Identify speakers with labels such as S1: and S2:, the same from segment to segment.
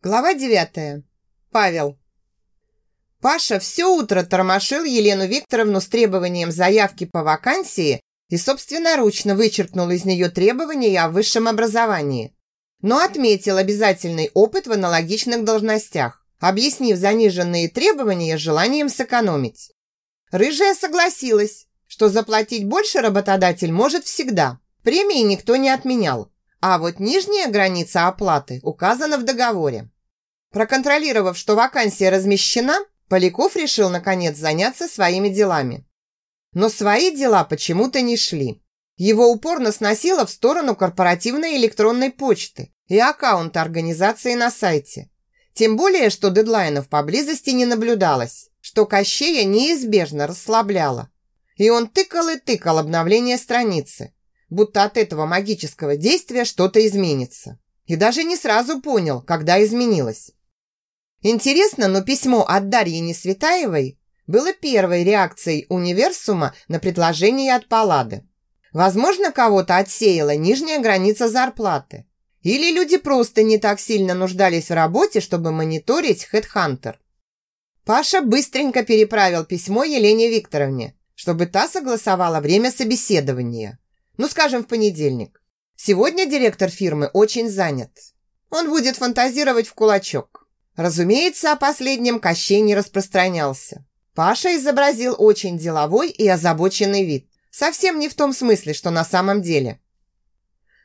S1: Глава 9. Павел. Паша все утро тормошил Елену Викторовну с требованием заявки по вакансии и собственноручно вычеркнул из нее требования о высшем образовании. Но отметил обязательный опыт в аналогичных должностях, объяснив заниженные требования желанием сэкономить. Рыжая согласилась, что заплатить больше работодатель может всегда. Премии никто не отменял. А вот нижняя граница оплаты указана в договоре. Проконтролировав, что вакансия размещена, Поляков решил наконец заняться своими делами. Но свои дела почему-то не шли. Его упорно сносило в сторону корпоративной электронной почты и аккаунта организации на сайте. Тем более, что дедлайнов поблизости не наблюдалось, что Кощея неизбежно расслабляло. И он тыкал и тыкал обновление страницы, будто от этого магического действия что-то изменится. И даже не сразу понял, когда изменилось. Интересно, но письмо от Дарьи Несветаевой было первой реакцией универсума на предложение от Паллады. Возможно, кого-то отсеяла нижняя граница зарплаты. Или люди просто не так сильно нуждались в работе, чтобы мониторить HeadHunter. Паша быстренько переправил письмо Елене Викторовне, чтобы та согласовала время собеседования. Ну, скажем, в понедельник. Сегодня директор фирмы очень занят. Он будет фантазировать в кулачок. Разумеется, о последнем Кощей не распространялся. Паша изобразил очень деловой и озабоченный вид. Совсем не в том смысле, что на самом деле.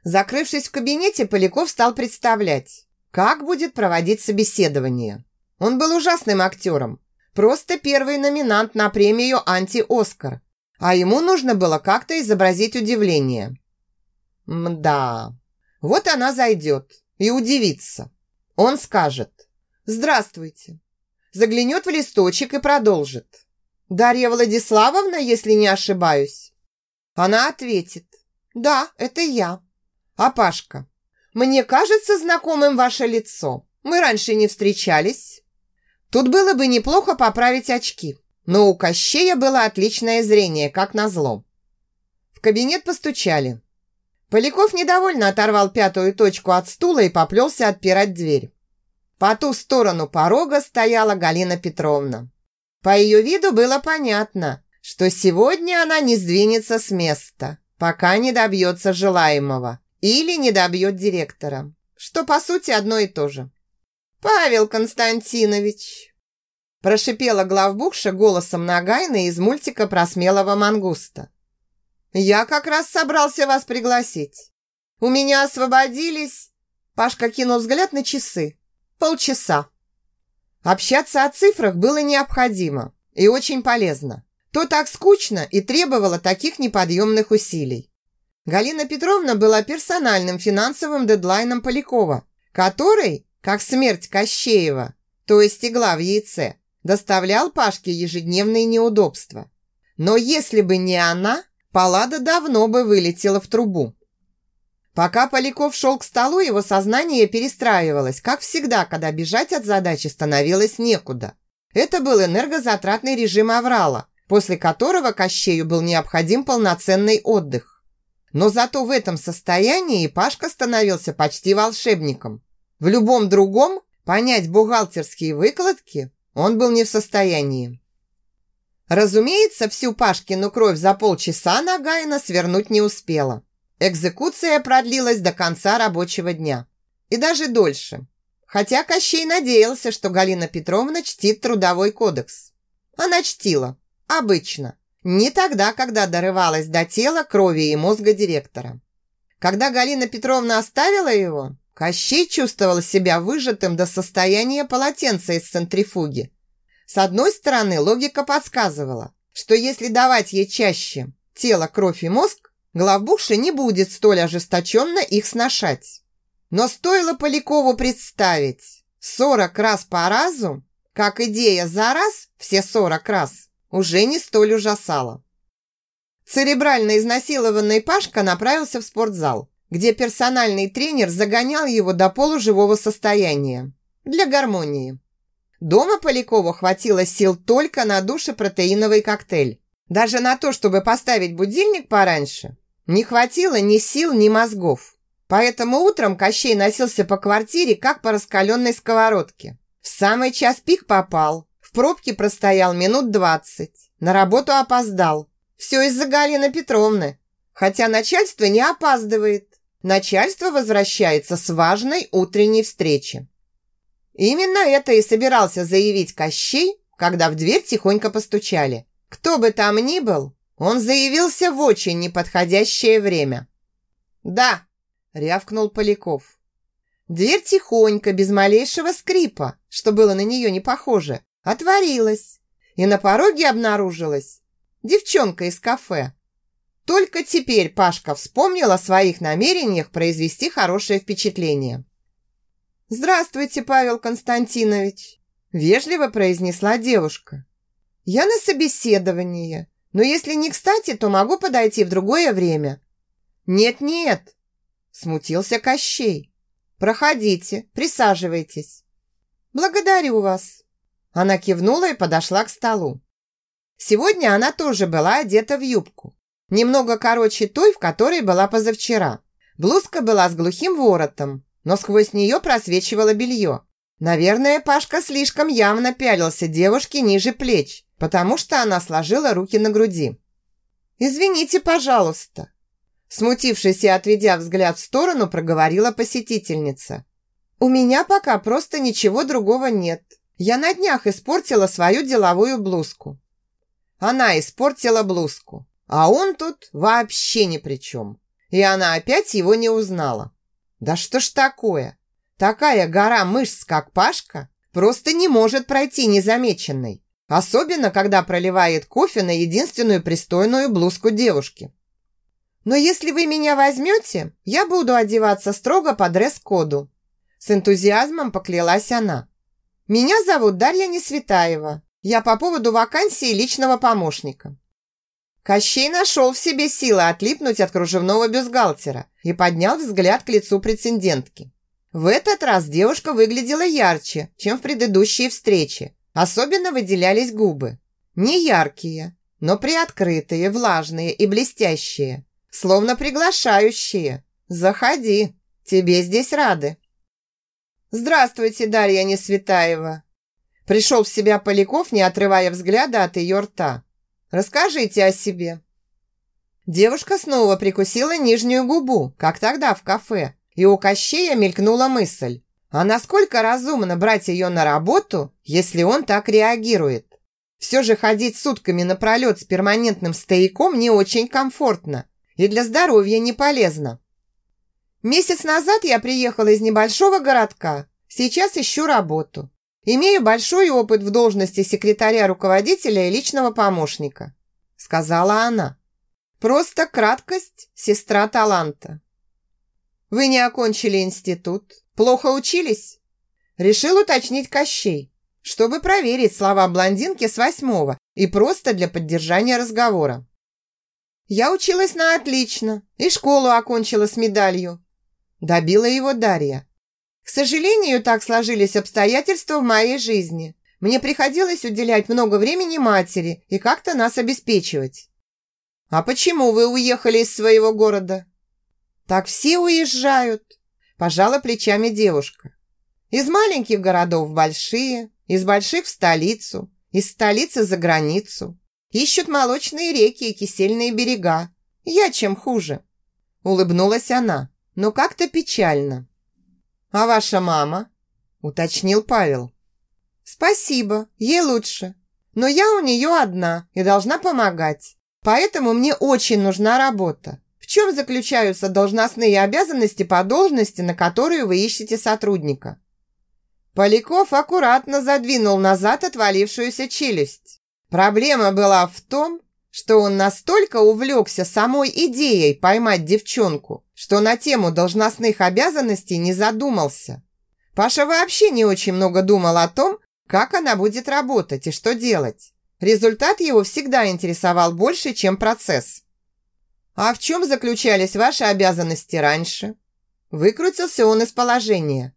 S1: Закрывшись в кабинете, Поляков стал представлять, как будет проводить собеседование. Он был ужасным актером. Просто первый номинант на премию «Анти-Оскар», а ему нужно было как-то изобразить удивление. Мда. Вот она зайдет и удивится. Он скажет «Здравствуйте». Заглянет в листочек и продолжит. «Дарья Владиславовна, если не ошибаюсь?» Она ответит «Да, это я». «А Пашка, мне кажется знакомым ваше лицо. Мы раньше не встречались». Тут было бы неплохо поправить очки. Но у Кощея было отличное зрение, как назло. В кабинет постучали. Поляков недовольно оторвал пятую точку от стула и поплелся отпирать дверь. По ту сторону порога стояла Галина Петровна. По ее виду было понятно, что сегодня она не сдвинется с места, пока не добьется желаемого или не добьет директора, что по сути одно и то же. «Павел Константинович!» Прошипела главбухша голосом Нагайна из мультика про смелого мангуста. «Я как раз собрался вас пригласить. У меня освободились...» Пашка кинул взгляд на часы. «Полчаса». Общаться о цифрах было необходимо и очень полезно. То так скучно и требовало таких неподъемных усилий. Галина Петровна была персональным финансовым дедлайном Полякова, который, как смерть Кощеева, то есть игла в яйце, доставлял Пашке ежедневные неудобства. Но если бы не она, Паллада давно бы вылетела в трубу. Пока Поляков шел к столу, его сознание перестраивалось, как всегда, когда бежать от задачи становилось некуда. Это был энергозатратный режим аврала, после которого Кощею был необходим полноценный отдых. Но зато в этом состоянии Пашка становился почти волшебником. В любом другом понять бухгалтерские выкладки он был не в состоянии. Разумеется, всю Пашкину кровь за полчаса Нагайна свернуть не успела. Экзекуция продлилась до конца рабочего дня. И даже дольше. Хотя Кощей надеялся, что Галина Петровна чтит трудовой кодекс. Она чтила. Обычно. Не тогда, когда дорывалась до тела, крови и мозга директора. Когда Галина Петровна оставила его, Кощей чувствовал себя выжатым до состояния полотенца из центрифуги. С одной стороны, логика подсказывала, что если давать ей чаще тело, кровь и мозг, главбухша не будет столь ожесточенно их сношать. Но стоило Полякову представить 40 раз по разу, как идея за раз, все 40 раз, уже не столь ужасала. Церебрально изнасилованный Пашка направился в спортзал где персональный тренер загонял его до полуживого состояния. Для гармонии. Дома Полякова хватило сил только на душепротеиновый коктейль. Даже на то, чтобы поставить будильник пораньше, не хватило ни сил, ни мозгов. Поэтому утром Кощей носился по квартире, как по раскаленной сковородке. В самый час пик попал. В пробке простоял минут двадцать. На работу опоздал. Все из-за Галины Петровны. Хотя начальство не опаздывает. Начальство возвращается с важной утренней встречи. Именно это и собирался заявить Кощей, когда в дверь тихонько постучали. Кто бы там ни был, он заявился в очень неподходящее время. «Да», – рявкнул Поляков. Дверь тихонько, без малейшего скрипа, что было на нее не похоже, отворилась, и на пороге обнаружилась девчонка из кафе. Только теперь Пашка вспомнил о своих намерениях произвести хорошее впечатление. «Здравствуйте, Павел Константинович!» Вежливо произнесла девушка. «Я на собеседовании, но если не кстати, то могу подойти в другое время». «Нет-нет!» Смутился Кощей. «Проходите, присаживайтесь». «Благодарю вас». Она кивнула и подошла к столу. Сегодня она тоже была одета в юбку. Немного короче той, в которой была позавчера. Блузка была с глухим воротом, но сквозь нее просвечивало белье. Наверное, Пашка слишком явно пялился девушке ниже плеч, потому что она сложила руки на груди. «Извините, пожалуйста». Смутившись и отведя взгляд в сторону, проговорила посетительница. «У меня пока просто ничего другого нет. Я на днях испортила свою деловую блузку». Она испортила блузку, а он тут вообще ни при чем. И она опять его не узнала. Да что ж такое? Такая гора мышц, как Пашка, просто не может пройти незамеченной. Особенно, когда проливает кофе на единственную пристойную блузку девушки. Но если вы меня возьмете, я буду одеваться строго по дресс-коду. С энтузиазмом поклялась она. Меня зовут Дарья Несветаева. Я по поводу вакансии личного помощника. Кощей нашел в себе силы отлипнуть от кружевного бюстгальтера и поднял взгляд к лицу претендентки. В этот раз девушка выглядела ярче, чем в предыдущие встречи. Особенно выделялись губы. Не яркие, но приоткрытые, влажные и блестящие. Словно приглашающие. «Заходи, тебе здесь рады». «Здравствуйте, Дарья Несветаева!» Пришел в себя Поляков, не отрывая взгляда от ее рта. Расскажите о себе». Девушка снова прикусила нижнюю губу, как тогда в кафе, и у Кощея мелькнула мысль. А насколько разумно брать ее на работу, если он так реагирует? Все же ходить сутками напролет с перманентным стояком не очень комфортно и для здоровья не полезно. Месяц назад я приехала из небольшого городка. Сейчас ищу работу. Имею большой опыт в должности секретаря руководителя и личного помощника», сказала она. «Просто краткость – сестра таланта». «Вы не окончили институт? Плохо учились?» Решил уточнить Кощей, чтобы проверить слова блондинки с восьмого и просто для поддержания разговора. «Я училась на отлично и школу окончила с медалью», добила его Дарья. К сожалению, так сложились обстоятельства в моей жизни. Мне приходилось уделять много времени матери и как-то нас обеспечивать. А почему вы уехали из своего города? Так все уезжают, пожала плечами девушка. Из маленьких городов в большие, из больших в столицу, из столицы за границу. Ищут молочные реки и кисельные берега. Я чем хуже? Улыбнулась она, но как-то печально. «А ваша мама?» – уточнил Павел. «Спасибо, ей лучше. Но я у нее одна и должна помогать. Поэтому мне очень нужна работа. В чем заключаются должностные обязанности по должности, на которую вы ищете сотрудника?» Поляков аккуратно задвинул назад отвалившуюся челюсть. Проблема была в том, что он настолько увлекся самой идеей поймать девчонку, что на тему должностных обязанностей не задумался. Паша вообще не очень много думал о том, как она будет работать и что делать. Результат его всегда интересовал больше, чем процесс. «А в чем заключались ваши обязанности раньше?» Выкрутился он из положения.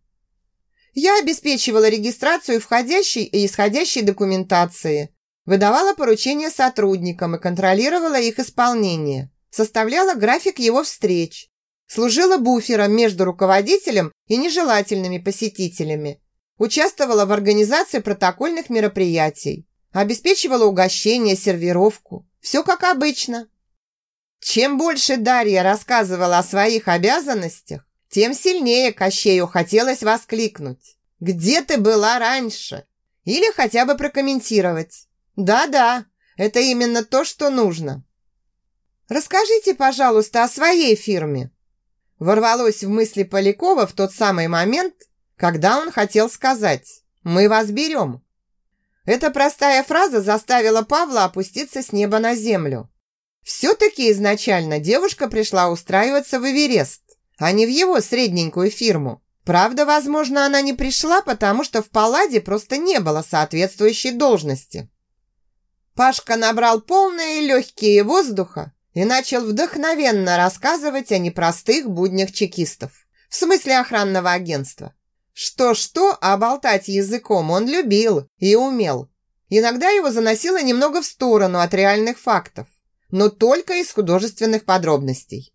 S1: «Я обеспечивала регистрацию входящей и исходящей документации, Выдавала поручения сотрудникам и контролировала их исполнение. Составляла график его встреч. служила буфером между руководителем и нежелательными посетителями, участвовала в организации протокольных мероприятий, обеспечивала угощение, сервировку. Все как обычно. Чем больше Дарья рассказывала о своих обязанностях, тем сильнее Кощею хотелось воскликнуть. «Где ты была раньше?» Или хотя бы прокомментировать. «Да-да, это именно то, что нужно». «Расскажите, пожалуйста, о своей фирме». Ворвалось в мысли Полякова в тот самый момент, когда он хотел сказать «Мы вас берем». Эта простая фраза заставила Павла опуститься с неба на землю. Все-таки изначально девушка пришла устраиваться в Эверест, а не в его средненькую фирму. Правда, возможно, она не пришла, потому что в Палладе просто не было соответствующей должности. Пашка набрал полные легкие воздуха и начал вдохновенно рассказывать о непростых буднях чекистов. В смысле охранного агентства. Что-что, а болтать языком он любил и умел. Иногда его заносило немного в сторону от реальных фактов, но только из художественных подробностей.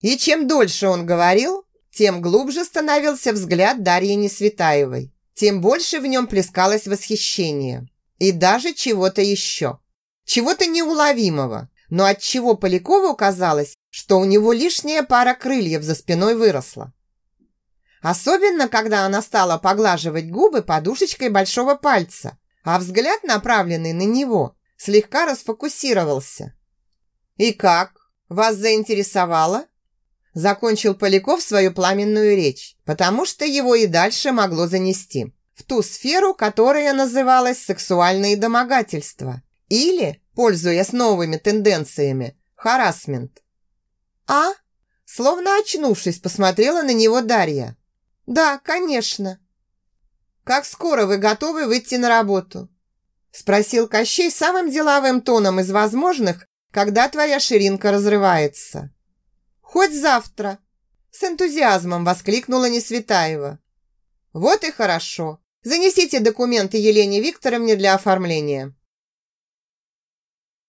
S1: И чем дольше он говорил, тем глубже становился взгляд Дарьи Несветаевой, тем больше в нем плескалось восхищение. И даже чего-то еще. Чего-то неуловимого, но от чего Полякову казалось, что у него лишняя пара крыльев за спиной выросла. Особенно, когда она стала поглаживать губы подушечкой большого пальца, а взгляд, направленный на него, слегка расфокусировался. «И как? Вас заинтересовало?» Закончил Поляков свою пламенную речь, потому что его и дальше могло занести в ту сферу, которая называлась сексуальные домогательства или, пользуясь новыми тенденциями, харасмент. «А?» Словно очнувшись, посмотрела на него Дарья. «Да, конечно». «Как скоро вы готовы выйти на работу?» Спросил Кощей самым деловым тоном из возможных, когда твоя ширинка разрывается. Хоть завтра!» С энтузиазмом воскликнула Несветаева. «Вот и хорошо. Занесите документы Елене Викторовне для оформления».